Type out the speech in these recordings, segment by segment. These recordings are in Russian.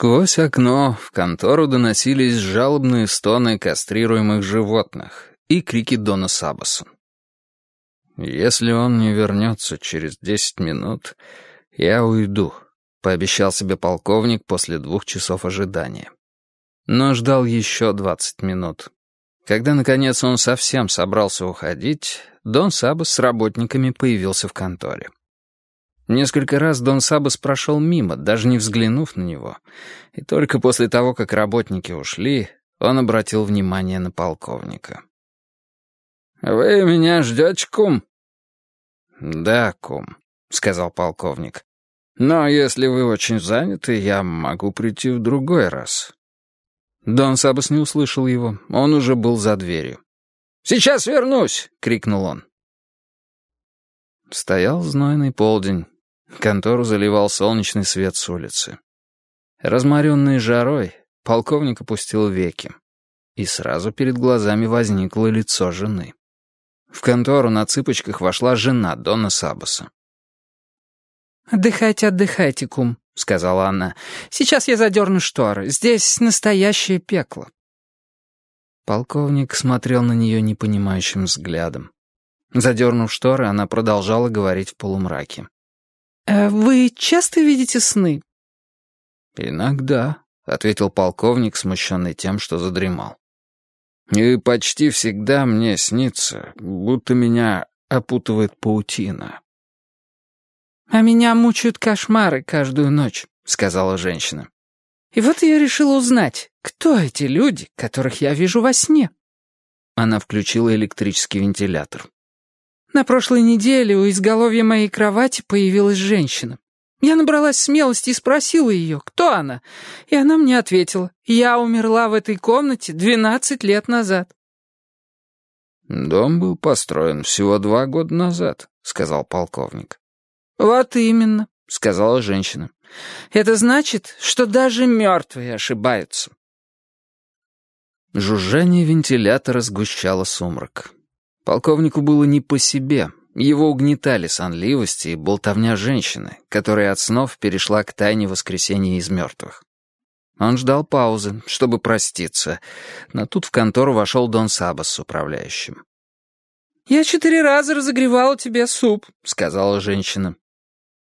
Сквозь окно в контору доносились жалобные стоны кастрируемых животных и крики Дона Сабаса. «Если он не вернется через десять минут, я уйду», — пообещал себе полковник после двух часов ожидания. Но ждал еще двадцать минут. Когда, наконец, он совсем собрался уходить, Дон Сабас с работниками появился в конторе. Несколько раз Дон Сабас прошел мимо, даже не взглянув на него. И только после того, как работники ушли, он обратил внимание на полковника. «Вы меня ждете, кум?» «Да, кум», — сказал полковник. «Но если вы очень заняты, я могу прийти в другой раз». Дон Сабас не услышал его, он уже был за дверью. «Сейчас вернусь!» — крикнул он. Стоял знойный полдень. Контору заливал солнечный свет с улицы. Разморенный жарой, полковник опустил веки. И сразу перед глазами возникло лицо жены. В контору на цыпочках вошла жена Дона Сабаса. «Отдыхайте, отдыхайте, кум», — сказала она. «Сейчас я задерну шторы. Здесь настоящее пекло». Полковник смотрел на нее непонимающим взглядом. Задернув шторы, она продолжала говорить в полумраке. Э, «Вы часто видите сны?» «Иногда», — ответил полковник, смущенный тем, что задремал. «И почти всегда мне снится, будто меня опутывает паутина». «А меня мучают кошмары каждую ночь», — сказала женщина. «И вот я решила узнать, кто эти люди, которых я вижу во сне?» Она включила электрический вентилятор. На прошлой неделе у изголовья моей кровати появилась женщина. Я набралась смелости и спросила ее, кто она, и она мне ответила, я умерла в этой комнате двенадцать лет назад. «Дом был построен всего два года назад», — сказал полковник. «Вот именно», — сказала женщина. «Это значит, что даже мертвые ошибаются». Жужжание вентилятора сгущало сумрак. Полковнику было не по себе. Его угнетали сонливости и болтовня женщины, которая от снов перешла к тайне воскресения из мертвых. Он ждал паузы, чтобы проститься, но тут в контору вошел Дон Сабас с управляющим. «Я четыре раза разогревала тебе суп», — сказала женщина.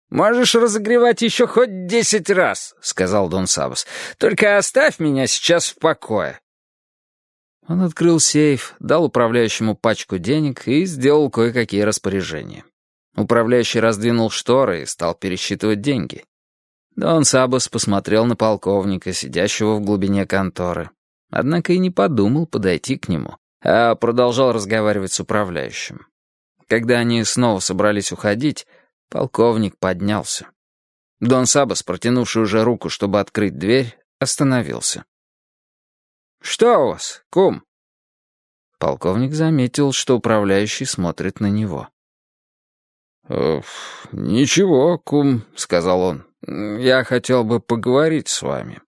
«Можешь разогревать еще хоть десять раз», — сказал Дон Сабас. «Только оставь меня сейчас в покое». Он открыл сейф, дал управляющему пачку денег и сделал кое-какие распоряжения. Управляющий раздвинул шторы и стал пересчитывать деньги. Дон Сабас посмотрел на полковника, сидящего в глубине конторы. Однако и не подумал подойти к нему, а продолжал разговаривать с управляющим. Когда они снова собрались уходить, полковник поднялся. Дон Сабас, протянувший уже руку, чтобы открыть дверь, остановился. «Что у вас, кум?» Полковник заметил, что управляющий смотрит на него. «Э, «Ничего, кум», — сказал он. «Я хотел бы поговорить с вами».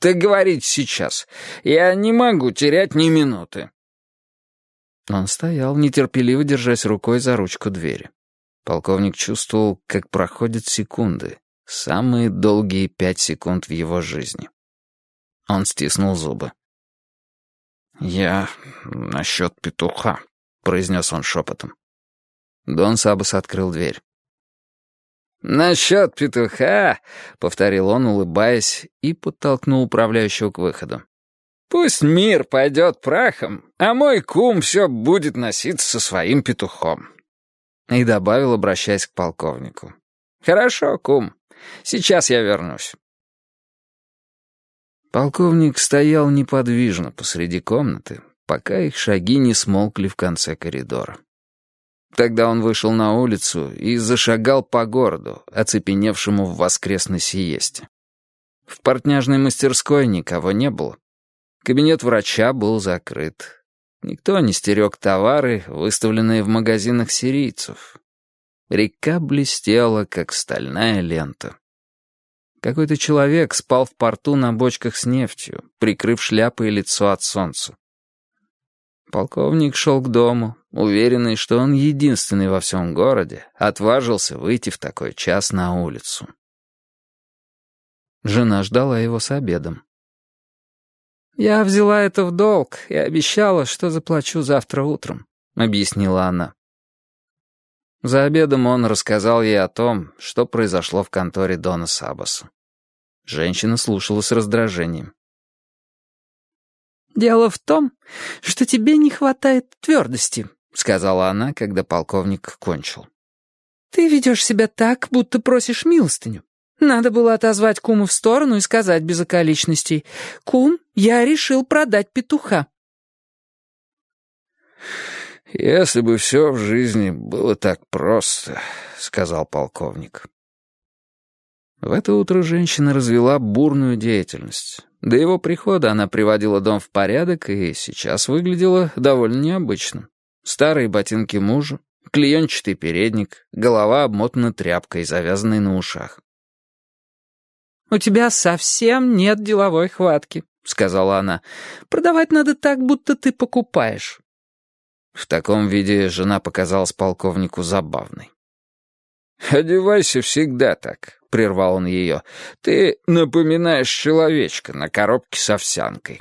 «Так говорите сейчас. Я не могу терять ни минуты». Он стоял, нетерпеливо держась рукой за ручку двери. Полковник чувствовал, как проходят секунды, самые долгие пять секунд в его жизни. Он стиснул зубы. «Я насчет петуха», — произнес он шепотом. Дон Сабас открыл дверь. «Насчет петуха», — повторил он, улыбаясь, и подтолкнул управляющего к выходу. «Пусть мир пойдет прахом, а мой кум все будет носиться со своим петухом». И добавил, обращаясь к полковнику. «Хорошо, кум, сейчас я вернусь». Полковник стоял неподвижно посреди комнаты, пока их шаги не смолкли в конце коридора. Тогда он вышел на улицу и зашагал по городу, оцепеневшему в воскресной сиесте. В портняжной мастерской никого не было. Кабинет врача был закрыт. Никто не стерег товары, выставленные в магазинах сирийцев. Река блестела, как стальная лента. Какой-то человек спал в порту на бочках с нефтью, прикрыв шляпой лицо от солнца. Полковник шел к дому, уверенный, что он единственный во всем городе, отважился выйти в такой час на улицу. Жена ждала его с обедом. «Я взяла это в долг и обещала, что заплачу завтра утром», — объяснила она. За обедом он рассказал ей о том, что произошло в конторе Дона Сабаса. Женщина слушала с раздражением. «Дело в том, что тебе не хватает твердости», — сказала она, когда полковник кончил. «Ты ведешь себя так, будто просишь милостыню. Надо было отозвать куму в сторону и сказать без околичностей. «Кум, я решил продать петуха». «Если бы все в жизни было так просто», — сказал полковник. В это утро женщина развела бурную деятельность. До его прихода она приводила дом в порядок и сейчас выглядела довольно необычно. Старые ботинки мужа, клеенчатый передник, голова обмотана тряпкой, завязанной на ушах. «У тебя совсем нет деловой хватки», — сказала она. «Продавать надо так, будто ты покупаешь». В таком виде жена показалась полковнику забавной. «Одевайся всегда так», — прервал он ее. «Ты напоминаешь человечка на коробке с овсянкой».